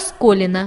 расколина